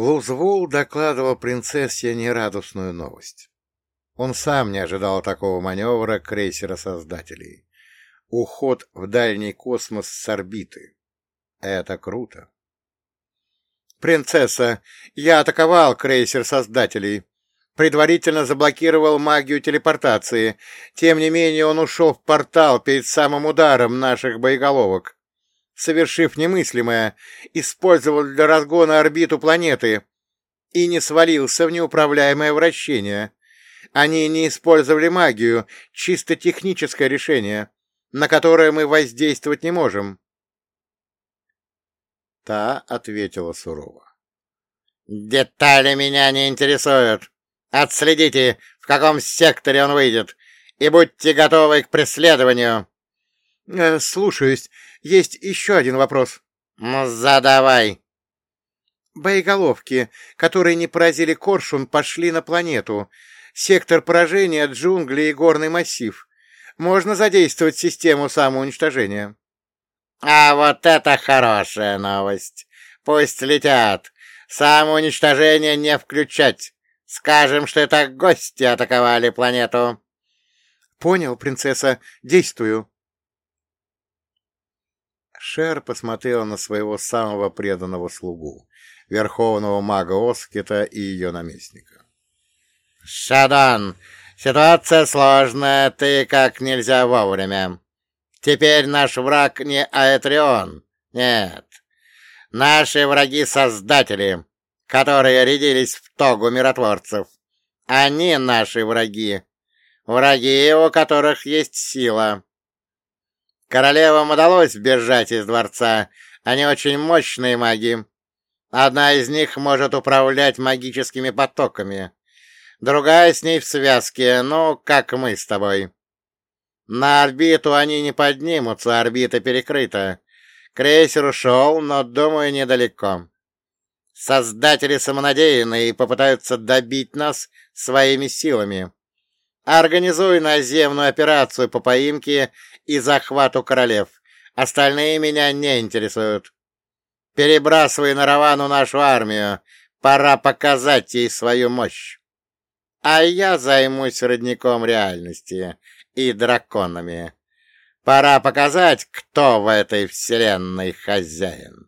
Лузвол докладывал принцессе нерадостную новость. Он сам не ожидал такого маневра крейсера-создателей. Уход в дальний космос с орбиты. Это круто. «Принцесса, я атаковал крейсер создателей. Предварительно заблокировал магию телепортации. Тем не менее он ушел в портал перед самым ударом наших боеголовок. Совершив немыслимое, использовал для разгона орбиту планеты и не свалился в неуправляемое вращение. Они не использовали магию, чисто техническое решение, на которое мы воздействовать не можем. Та ответила сурово. «Детали меня не интересуют. Отследите, в каком секторе он выйдет, и будьте готовы к преследованию». Э, «Слушаюсь. Есть еще один вопрос». «Ну, задавай». Боеголовки, которые не поразили Коршун, пошли на планету. Сектор поражения, джунгли и горный массив. Можно задействовать систему самоуничтожения. А вот это хорошая новость. Пусть летят. Самоуничтожение не включать. Скажем, что это гости атаковали планету. Понял, принцесса. Действую. Шер посмотрела на своего самого преданного слугу, верховного мага Оскита и ее наместника. «Шадан, ситуация сложная, ты как нельзя вовремя. Теперь наш враг не Аэтрион. Нет. Наши враги — создатели, которые рядились в тогу миротворцев. Они наши враги. Враги, у которых есть сила. Королевам удалось бежать из дворца. Они очень мощные маги. Одна из них может управлять магическими потоками. Другая с ней в связке, ну, как мы с тобой. На орбиту они не поднимутся, орбита перекрыта. Крейсер ушел, но, думаю, недалеко. Создатели самонадеянные попытаются добить нас своими силами. Организуй наземную операцию по поимке и захвату королев. Остальные меня не интересуют. Перебрасывай на Равану нашу армию. Пора показать ей свою мощь. А я займусь родником реальности и драконами. Пора показать, кто в этой вселенной хозяин.